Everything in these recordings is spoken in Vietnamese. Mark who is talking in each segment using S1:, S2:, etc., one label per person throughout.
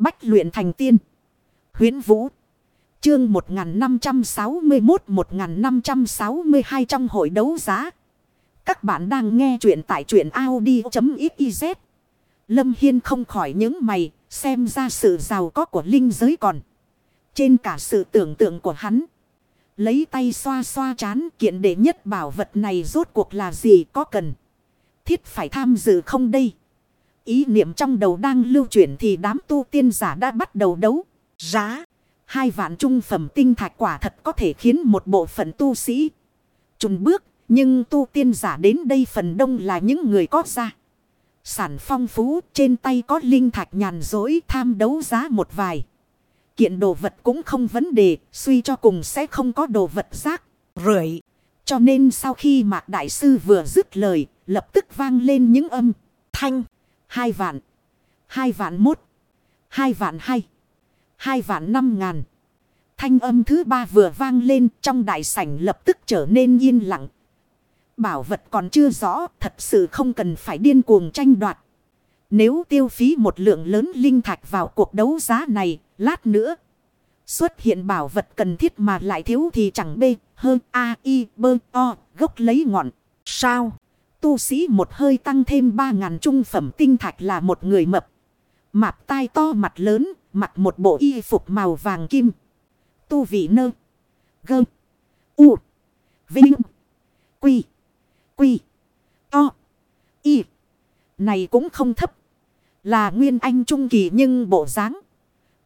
S1: Bách luyện thành tiên. Huyến Vũ. Chương 1561-1562 trong hội đấu giá. Các bạn đang nghe truyện tại truyện Audi.xyz. Lâm Hiên không khỏi những mày, xem ra sự giàu có của linh giới còn. Trên cả sự tưởng tượng của hắn. Lấy tay xoa xoa chán kiện đệ nhất bảo vật này rốt cuộc là gì có cần. Thiết phải tham dự không đây. Ý niệm trong đầu đang lưu chuyển thì đám tu tiên giả đã bắt đầu đấu. Giá. Hai vạn trung phẩm tinh thạch quả thật có thể khiến một bộ phận tu sĩ trùn bước. Nhưng tu tiên giả đến đây phần đông là những người có ra. Sản phong phú trên tay có linh thạch nhàn dối tham đấu giá một vài. Kiện đồ vật cũng không vấn đề, suy cho cùng sẽ không có đồ vật rác, rưởi Cho nên sau khi Mạc Đại Sư vừa dứt lời, lập tức vang lên những âm, thanh, hai vạn, hai vạn mốt, hai vạn hai, hai vạn năm ngàn. Thanh âm thứ ba vừa vang lên trong đại sảnh lập tức trở nên yên lặng. Bảo vật còn chưa rõ, thật sự không cần phải điên cuồng tranh đoạt. Nếu tiêu phí một lượng lớn linh thạch vào cuộc đấu giá này, lát nữa. Xuất hiện bảo vật cần thiết mà lại thiếu thì chẳng bê, hơn A, I, bơ, O, gốc lấy ngọn. Sao? Tu sĩ một hơi tăng thêm ba ngàn trung phẩm tinh thạch là một người mập. Mạp tai to mặt lớn, mặc một bộ y phục màu vàng kim. Tu vị nơ. Gơ. U. Vinh. Quy. Quy. To. Y. Này cũng không thấp. Là nguyên anh trung kỳ nhưng bộ dáng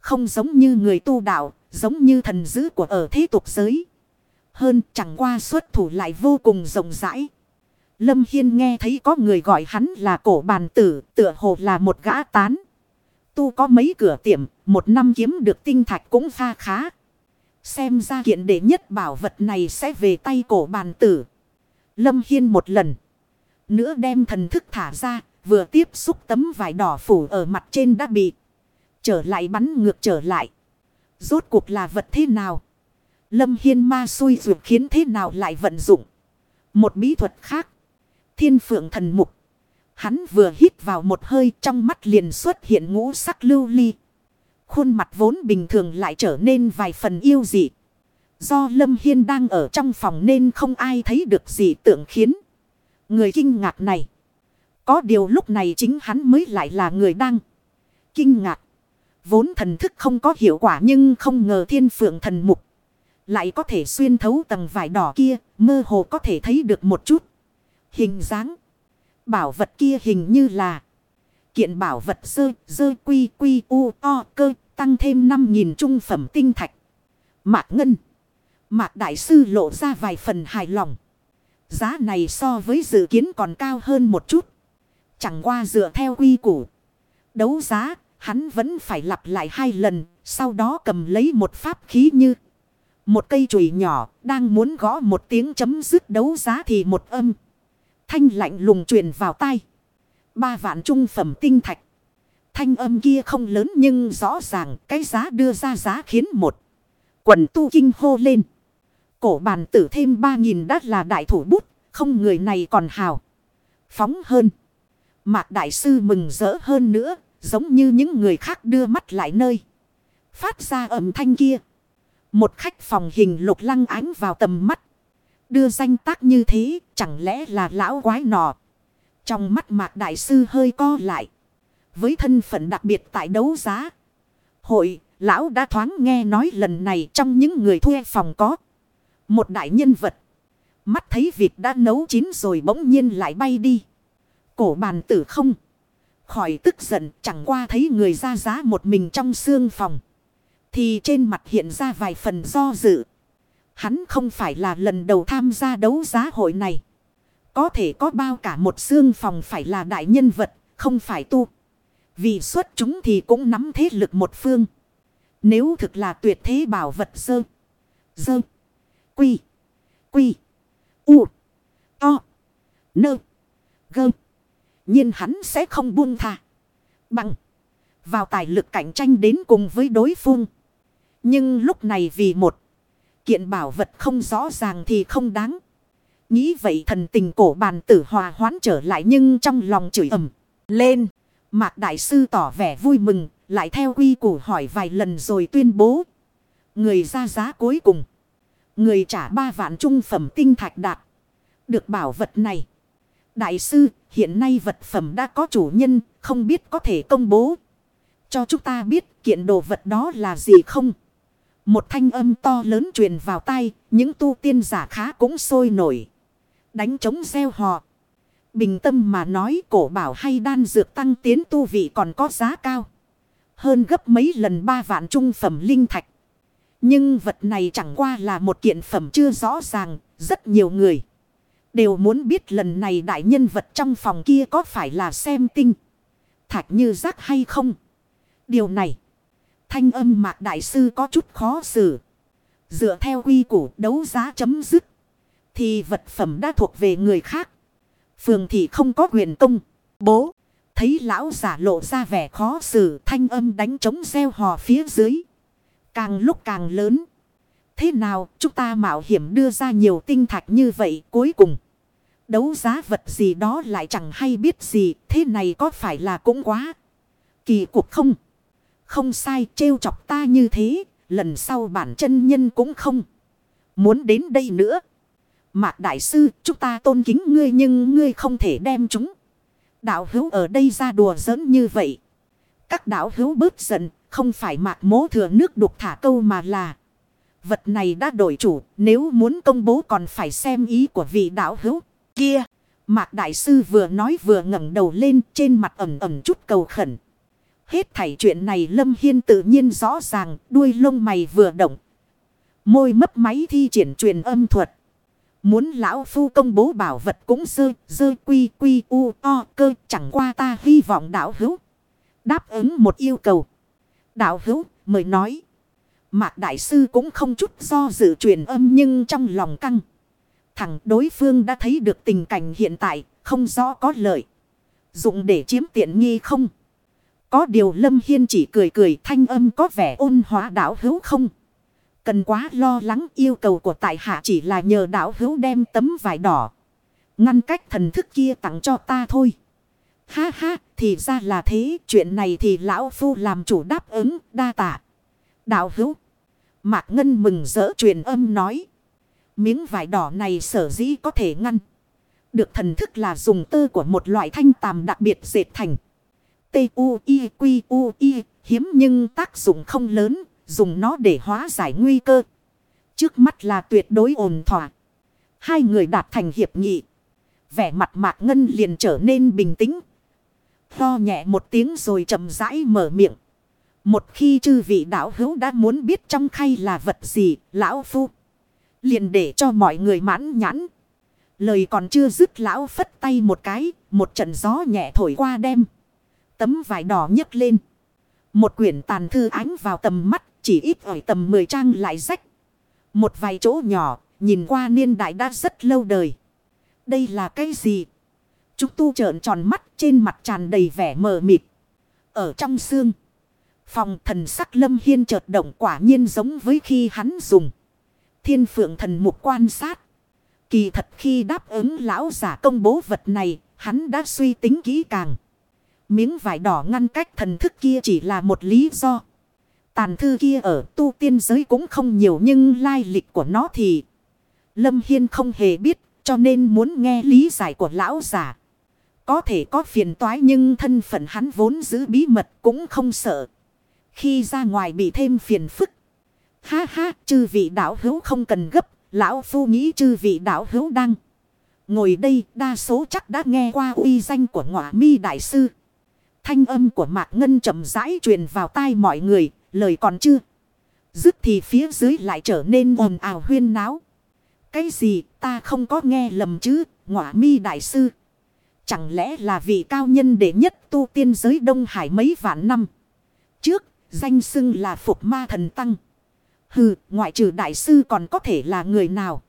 S1: Không giống như người tu đạo. Giống như thần dữ của ở thế tục giới. Hơn chẳng qua xuất thủ lại vô cùng rộng rãi. Lâm Hiên nghe thấy có người gọi hắn là cổ bàn tử, tựa hồ là một gã tán. Tu có mấy cửa tiệm, một năm kiếm được tinh thạch cũng pha khá. Xem ra kiện đệ nhất bảo vật này sẽ về tay cổ bàn tử. Lâm Hiên một lần. Nữa đem thần thức thả ra, vừa tiếp xúc tấm vải đỏ phủ ở mặt trên đã bị. Trở lại bắn ngược trở lại. Rốt cuộc là vật thế nào? Lâm Hiên ma xui ruột khiến thế nào lại vận dụng? Một bí thuật khác. Thiên phượng thần mục. Hắn vừa hít vào một hơi trong mắt liền xuất hiện ngũ sắc lưu ly. Khuôn mặt vốn bình thường lại trở nên vài phần yêu dị. Do Lâm Hiên đang ở trong phòng nên không ai thấy được gì tượng khiến. Người kinh ngạc này. Có điều lúc này chính hắn mới lại là người đang kinh ngạc. Vốn thần thức không có hiệu quả nhưng không ngờ thiên phượng thần mục. Lại có thể xuyên thấu tầng vải đỏ kia, mơ hồ có thể thấy được một chút. Hình dáng. Bảo vật kia hình như là. Kiện bảo vật sơ, dơ quy quy u o cơ, tăng thêm 5.000 trung phẩm tinh thạch. Mạc Ngân. Mạc Đại Sư lộ ra vài phần hài lòng. Giá này so với dự kiến còn cao hơn một chút. Chẳng qua dựa theo quy củ. Đấu giá Hắn vẫn phải lặp lại hai lần, sau đó cầm lấy một pháp khí như một cây chùy nhỏ, đang muốn gõ một tiếng chấm dứt đấu giá thì một âm. Thanh lạnh lùng truyền vào tai. Ba vạn trung phẩm tinh thạch. Thanh âm kia không lớn nhưng rõ ràng cái giá đưa ra giá khiến một quần tu kinh hô lên. Cổ bàn tử thêm ba nghìn đắt là đại thủ bút, không người này còn hào. Phóng hơn. Mạc đại sư mừng rỡ hơn nữa, Giống như những người khác đưa mắt lại nơi. Phát ra âm thanh kia. Một khách phòng hình lục lăng ánh vào tầm mắt. Đưa danh tác như thế chẳng lẽ là lão quái nọ. Trong mắt mạc đại sư hơi co lại. Với thân phận đặc biệt tại đấu giá. Hội, lão đã thoáng nghe nói lần này trong những người thuê phòng có. Một đại nhân vật. Mắt thấy việc đã nấu chín rồi bỗng nhiên lại bay đi. Cổ bàn tử không. Khỏi tức giận chẳng qua thấy người ra giá một mình trong xương phòng. Thì trên mặt hiện ra vài phần do dự. Hắn không phải là lần đầu tham gia đấu giá hội này. Có thể có bao cả một xương phòng phải là đại nhân vật, không phải tu. Vì xuất chúng thì cũng nắm thế lực một phương. Nếu thực là tuyệt thế bảo vật sơ. Sơ. Quy. Quy. U. To. Nơ. Gơ nhiên hắn sẽ không buông tha. Bằng. Vào tài lực cạnh tranh đến cùng với đối phương. Nhưng lúc này vì một. Kiện bảo vật không rõ ràng thì không đáng. Nghĩ vậy thần tình cổ bàn tử hòa hoán trở lại nhưng trong lòng chửi ầm lên. Mạc Đại Sư tỏ vẻ vui mừng, lại theo quy củ hỏi vài lần rồi tuyên bố. Người ra giá cuối cùng. Người trả ba vạn trung phẩm tinh thạch đạt. Được bảo vật này. Đại sư, hiện nay vật phẩm đã có chủ nhân, không biết có thể công bố. Cho chúng ta biết kiện đồ vật đó là gì không? Một thanh âm to lớn truyền vào tay, những tu tiên giả khá cũng sôi nổi. Đánh chống gieo họ. Bình tâm mà nói cổ bảo hay đan dược tăng tiến tu vị còn có giá cao. Hơn gấp mấy lần ba vạn trung phẩm linh thạch. Nhưng vật này chẳng qua là một kiện phẩm chưa rõ ràng, rất nhiều người. Đều muốn biết lần này đại nhân vật trong phòng kia có phải là xem tinh. Thạch như rác hay không. Điều này. Thanh âm mạc đại sư có chút khó xử. Dựa theo quy củ đấu giá chấm dứt. Thì vật phẩm đã thuộc về người khác. Phường thì không có quyền công. Bố. Thấy lão giả lộ ra vẻ khó xử. Thanh âm đánh trống gieo hò phía dưới. Càng lúc càng lớn. Thế nào, chúng ta mạo hiểm đưa ra nhiều tinh thạch như vậy cuối cùng. Đấu giá vật gì đó lại chẳng hay biết gì. Thế này có phải là cũng quá. Kỳ cục không. Không sai, trêu chọc ta như thế. Lần sau bản chân nhân cũng không. Muốn đến đây nữa. Mạc Đại Sư, chúng ta tôn kính ngươi nhưng ngươi không thể đem chúng. Đạo hữu ở đây ra đùa giỡn như vậy. Các đạo hữu bớt giận. Không phải mạc mố thừa nước đục thả câu mà là. Vật này đã đổi chủ. Nếu muốn công bố còn phải xem ý của vị đạo hữu kia. Mạc Đại Sư vừa nói vừa ngẩng đầu lên, trên mặt ẩm ẩm chút cầu khẩn. Hết thảy chuyện này Lâm Hiên tự nhiên rõ ràng, đuôi lông mày vừa động. Môi mấp máy thi triển truyền âm thuật. Muốn lão phu công bố bảo vật cũng sơ, dơ quy quy u o cơ chẳng qua ta hy vọng đạo hữu. Đáp ứng một yêu cầu. Đạo hữu mời nói. Mạc đại sư cũng không chút do dự truyền âm nhưng trong lòng căng. Thẳng đối phương đã thấy được tình cảnh hiện tại, không rõ có lợi. Dụng để chiếm tiện nghi không? Có điều Lâm Hiên chỉ cười cười thanh âm có vẻ ôn hóa đảo hữu không? Cần quá lo lắng yêu cầu của tại hạ chỉ là nhờ đảo hữu đem tấm vải đỏ. Ngăn cách thần thức kia tặng cho ta thôi. Ha ha, thì ra là thế, chuyện này thì lão phu làm chủ đáp ứng, đa tạ. Đạo hữu. Mạc Ngân mừng rỡ truyền âm nói. Miếng vải đỏ này sở dĩ có thể ngăn. Được thần thức là dùng tơ của một loại thanh tàm đặc biệt dệt thành. T-U-I-Q-U-I hiếm nhưng tác dụng không lớn, dùng nó để hóa giải nguy cơ. Trước mắt là tuyệt đối ổn thỏa. Hai người đạt thành hiệp nghị. Vẻ mặt mạc ngân liền trở nên bình tĩnh. Lo nhẹ một tiếng rồi chậm rãi mở miệng. Một khi chư vị đạo hữu đã muốn biết trong khay là vật gì, lão phu. Liền để cho mọi người mãn nhãn. Lời còn chưa dứt lão phất tay một cái, một trận gió nhẹ thổi qua đem. Tấm vải đỏ nhấc lên. Một quyển tàn thư ánh vào tầm mắt, chỉ ít ở tầm 10 trang lại rách. Một vài chỗ nhỏ, nhìn qua niên đại đã rất lâu đời. Đây là cái gì? Chúng tu trợn tròn mắt trên mặt tràn đầy vẻ mờ mịt. Ở trong xương. Phòng thần sắc lâm hiên chợt động quả nhiên giống với khi hắn dùng. Thiên phượng thần mục quan sát. Kỳ thật khi đáp ứng lão giả công bố vật này, hắn đã suy tính kỹ càng. Miếng vải đỏ ngăn cách thần thức kia chỉ là một lý do. Tàn thư kia ở tu tiên giới cũng không nhiều nhưng lai lịch của nó thì Lâm Hiên không hề biết cho nên muốn nghe lý giải của lão giả. Có thể có phiền toái nhưng thân phận hắn vốn giữ bí mật cũng không sợ. Khi ra ngoài bị thêm phiền phức. Ha ha, chư vị đạo hữu không cần gấp, lão phu nghĩ chư vị đạo hữu đang. Ngồi đây đa số chắc đã nghe qua uy danh của ngọa mi đại sư. Thanh âm của Mạc Ngân chậm rãi truyền vào tai mọi người, lời còn chưa. Dứt thì phía dưới lại trở nên ồn ào huyên náo. Cái gì ta không có nghe lầm chứ, ngọa mi đại sư. Chẳng lẽ là vị cao nhân đệ nhất tu tiên giới Đông Hải mấy vạn năm. Trước, danh xưng là Phục Ma Thần Tăng. Hừ, ngoại trừ đại sư còn có thể là người nào.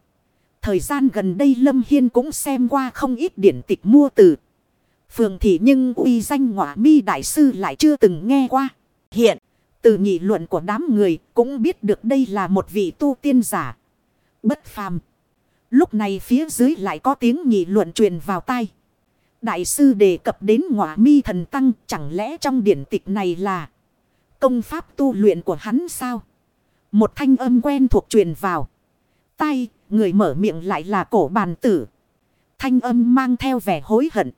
S1: Thời gian gần đây Lâm Hiên cũng xem qua không ít điển tịch mua từ. Phường thị nhưng uy danh ngọa mi đại sư lại chưa từng nghe qua. Hiện, từ nghị luận của đám người cũng biết được đây là một vị tu tiên giả. Bất phàm. Lúc này phía dưới lại có tiếng nghị luận truyền vào tai. đại sư đề cập đến ngọa mi thần tăng chẳng lẽ trong điển tịch này là công pháp tu luyện của hắn sao? Một thanh âm quen thuộc truyền vào. Tay, người mở miệng lại là cổ bàn tử. Thanh âm mang theo vẻ hối hận.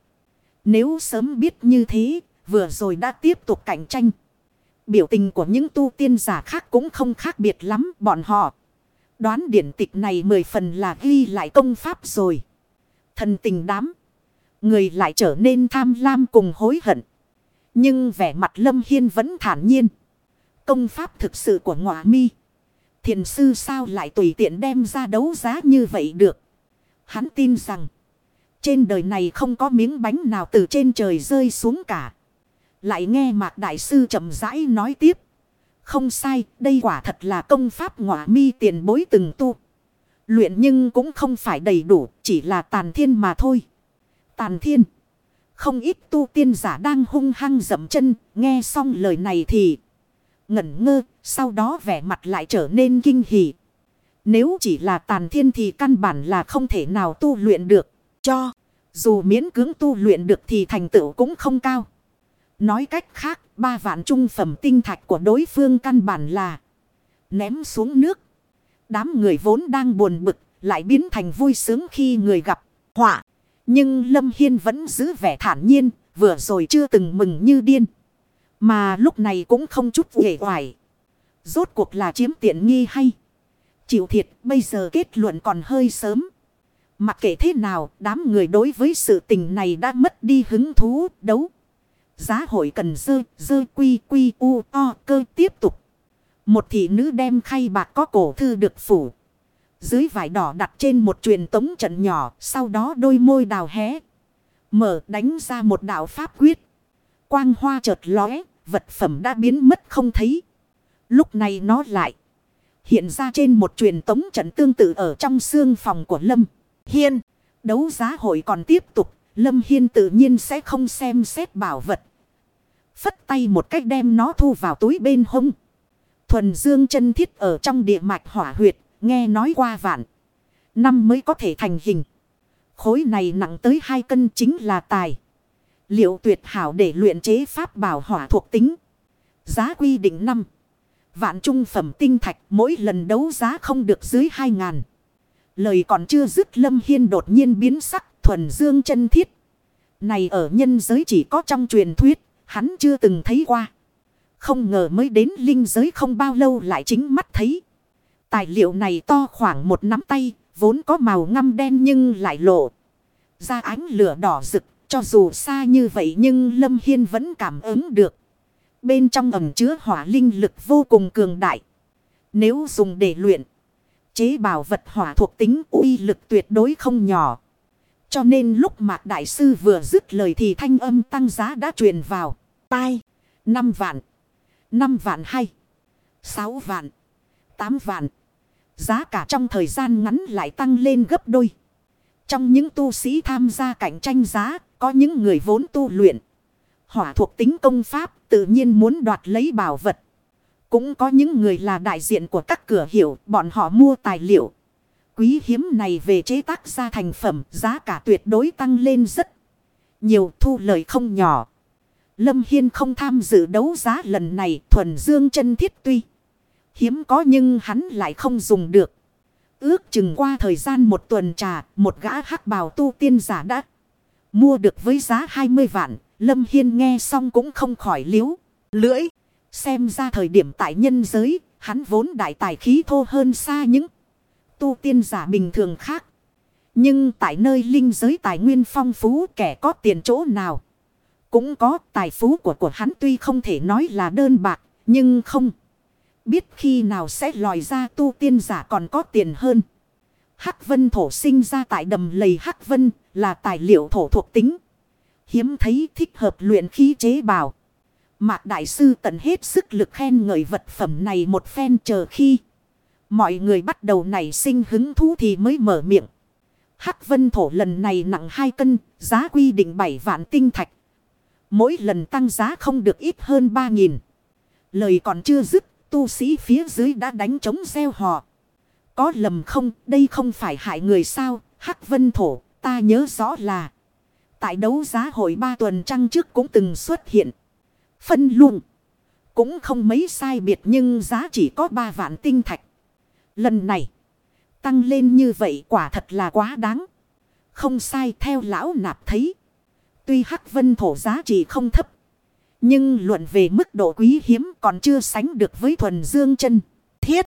S1: Nếu sớm biết như thế, vừa rồi đã tiếp tục cạnh tranh. Biểu tình của những tu tiên giả khác cũng không khác biệt lắm bọn họ. Đoán điển tịch này mười phần là ghi lại công pháp rồi. Thần tình đám. Người lại trở nên tham lam cùng hối hận. Nhưng vẻ mặt lâm hiên vẫn thản nhiên. Công pháp thực sự của ngọa mi. Thiền sư sao lại tùy tiện đem ra đấu giá như vậy được. Hắn tin rằng. Trên đời này không có miếng bánh nào từ trên trời rơi xuống cả. Lại nghe Mạc Đại Sư chậm rãi nói tiếp. Không sai, đây quả thật là công pháp ngọa mi tiền bối từng tu. Luyện nhưng cũng không phải đầy đủ, chỉ là tàn thiên mà thôi. Tàn thiên. Không ít tu tiên giả đang hung hăng dậm chân, nghe xong lời này thì ngẩn ngơ, sau đó vẻ mặt lại trở nên kinh hỉ. Nếu chỉ là tàn thiên thì căn bản là không thể nào tu luyện được, cho. Dù miễn cưỡng tu luyện được thì thành tựu cũng không cao. Nói cách khác, ba vạn trung phẩm tinh thạch của đối phương căn bản là ném xuống nước. Đám người vốn đang buồn bực, lại biến thành vui sướng khi người gặp họa. Nhưng Lâm Hiên vẫn giữ vẻ thản nhiên, vừa rồi chưa từng mừng như điên. Mà lúc này cũng không chút uể oải. Rốt cuộc là chiếm tiện nghi hay? Chịu thiệt bây giờ kết luận còn hơi sớm. Mặc kệ thế nào, đám người đối với sự tình này đã mất đi hứng thú đấu. Giá hội cần dơ, dơ quy quy u o cơ tiếp tục. Một thị nữ đem khay bạc có cổ thư được phủ. Dưới vải đỏ đặt trên một truyền tống trận nhỏ, sau đó đôi môi đào hé. Mở đánh ra một đạo pháp quyết. Quang hoa chợt lóe, vật phẩm đã biến mất không thấy. Lúc này nó lại hiện ra trên một truyền tống trận tương tự ở trong xương phòng của Lâm Hiên. Đấu giá hội còn tiếp tục, Lâm Hiên tự nhiên sẽ không xem xét bảo vật. Phất tay một cách đem nó thu vào túi bên hông. Thuần dương chân thiết ở trong địa mạch hỏa huyệt, nghe nói qua vạn. Năm mới có thể thành hình. Khối này nặng tới hai cân chính là tài. Liệu tuyệt hảo để luyện chế pháp bảo hỏa thuộc tính. Giá quy định năm Vạn trung phẩm tinh thạch mỗi lần đấu giá không được dưới hai ngàn. Lời còn chưa dứt Lâm Hiên đột nhiên biến sắc thuần dương chân thiết. Này ở nhân giới chỉ có trong truyền thuyết, hắn chưa từng thấy qua. Không ngờ mới đến linh giới không bao lâu lại chính mắt thấy. Tài liệu này to khoảng một nắm tay, vốn có màu ngăm đen nhưng lại lộ. Ra ánh lửa đỏ rực, cho dù xa như vậy nhưng Lâm Hiên vẫn cảm ứng được. Bên trong ẩm chứa hỏa linh lực vô cùng cường đại. Nếu dùng để luyện, chế bảo vật hỏa thuộc tính uy lực tuyệt đối không nhỏ. Cho nên lúc Mạc Đại Sư vừa dứt lời thì thanh âm tăng giá đã truyền vào. Tai, 5 vạn, 5 vạn hay, 6 vạn, 8 vạn. Giá cả trong thời gian ngắn lại tăng lên gấp đôi. Trong những tu sĩ tham gia cạnh tranh giá, có những người vốn tu luyện. Hỏa thuộc tính công pháp tự nhiên muốn đoạt lấy bảo vật. Cũng có những người là đại diện của các cửa hiệu, bọn họ mua tài liệu. Quý hiếm này về chế tác ra thành phẩm, giá cả tuyệt đối tăng lên rất nhiều thu lợi không nhỏ. Lâm Hiên không tham dự đấu giá lần này thuần dương chân thiết tuy. Hiếm có nhưng hắn lại không dùng được. Ước chừng qua thời gian một tuần trà, một gã hắc bào tu tiên giả đã mua được với giá 20 vạn. Lâm Hiên nghe xong cũng không khỏi liếu, lưỡi. Xem ra thời điểm tại nhân giới, hắn vốn đại tài khí thô hơn xa những tu tiên giả bình thường khác. Nhưng tại nơi linh giới tài nguyên phong phú kẻ có tiền chỗ nào. Cũng có tài phú của của hắn tuy không thể nói là đơn bạc, nhưng không. Biết khi nào sẽ lòi ra tu tiên giả còn có tiền hơn. Hắc vân thổ sinh ra tại đầm lầy Hắc vân là tài liệu thổ thuộc tính. Hiếm thấy thích hợp luyện khí chế bào. Mạc Đại Sư tận hết sức lực khen ngợi vật phẩm này một phen chờ khi. Mọi người bắt đầu nảy sinh hứng thú thì mới mở miệng. Hắc vân thổ lần này nặng 2 cân, giá quy định 7 vạn tinh thạch. Mỗi lần tăng giá không được ít hơn 3.000. Lời còn chưa dứt, tu sĩ phía dưới đã đánh trống gieo họ. Có lầm không, đây không phải hại người sao, Hắc vân thổ, ta nhớ rõ là. Tại đấu giá hội ba tuần trăng trước cũng từng xuất hiện. Phân luồng. Cũng không mấy sai biệt nhưng giá chỉ có 3 vạn tinh thạch. Lần này. Tăng lên như vậy quả thật là quá đáng. Không sai theo lão nạp thấy. Tuy hắc vân thổ giá trị không thấp. Nhưng luận về mức độ quý hiếm còn chưa sánh được với thuần dương chân. Thiết.